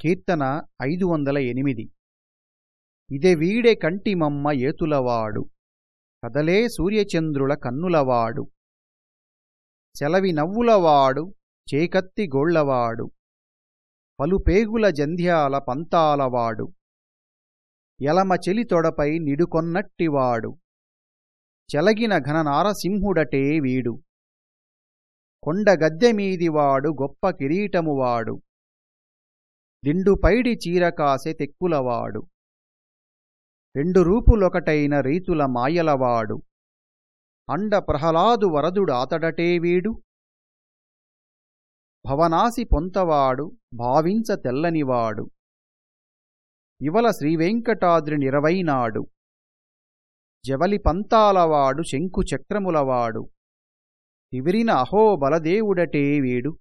కీర్తన ఐదు వందల ఎనిమిది. ఇదే వీడే కంటిమమ్మ ఏతులవాడు కదలే సూర్యచంద్రుల కన్నులవాడు చెలవి నవ్వులవాడు చేకత్తి గోళ్ళవాడు పలుపేగుల జంధ్యాల పంతాలవాడు ఎలమ చెలి తొడపై నిడుకొన్నట్టివాడు చెలగిన ఘననారసింహుడటే వీడు కొండ గద్దెమీదివాడు గొప్ప కిరీటమువాడు దిండుపైడి చీరకాసె తెక్కులవాడు. రెండు రూపులొకటైన రీతుల మాయలవాడు. అండ ప్రహ్లాదు వరదుడాతడటే వీడు. భవనాసి పొంతవాడు భావించ తెల్లనివాడు. ఇవల శ్రీవెంకటాద్రి నిరవైనాడు. జవలి పంతాలవాడు శంకుచక్రములవాడు తివిరిన అహోబలదేవుడటే వీడు.